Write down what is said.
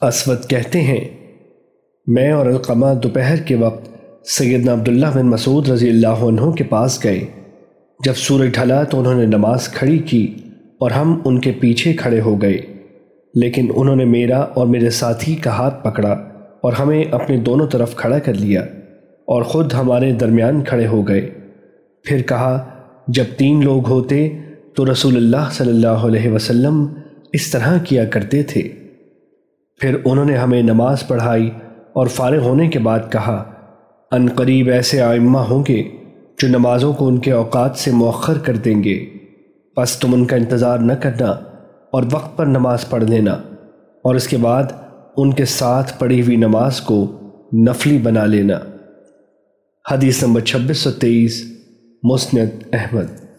اسود کہتے ہیں۔ میں اور القمہ دوپہر کے وقت سیدنا عبداللہ بن مسعود رضی اللہ عنہ کے پاس گئے۔ جب سورج ڈھلا تو انہوں نے نماز کھڑی کی اور ہم ان کے پیچھے کھڑے ہو گئے۔ لیکن انہوں نے میرا اور میرے ساتھی کا ہاتھ پکڑا اور ہمیں اپنے دونوں طرف کھڑا کر لیا اور خود ہمارے درمیان کھڑے ہو گئے۔ پھر کہا، جب تین لوگ ہوتے تو رسول اللہ صلی اللہ علیہ وسلم اس طرح کیا کرتے تھے۔ پھر انہوں نے ہمیں نماز پڑھائی اور فارغ ہونے کے بعد کہا، ان قریب ایسے آئمہ ہوں گے جو نمازوں کو ان کے اوقات سے مؤخر کر دیں گے۔ بس تم ان کا انتظار نہ کرنا اور وقت پر نماز پڑھ لینا۔ اور اس کے بعد ان کے ساتھ پڑھی ہوئی نماز کو نفلی بنا لینا۔ حدیث نمبر چھبیس سو تیئیس، مسند احمد۔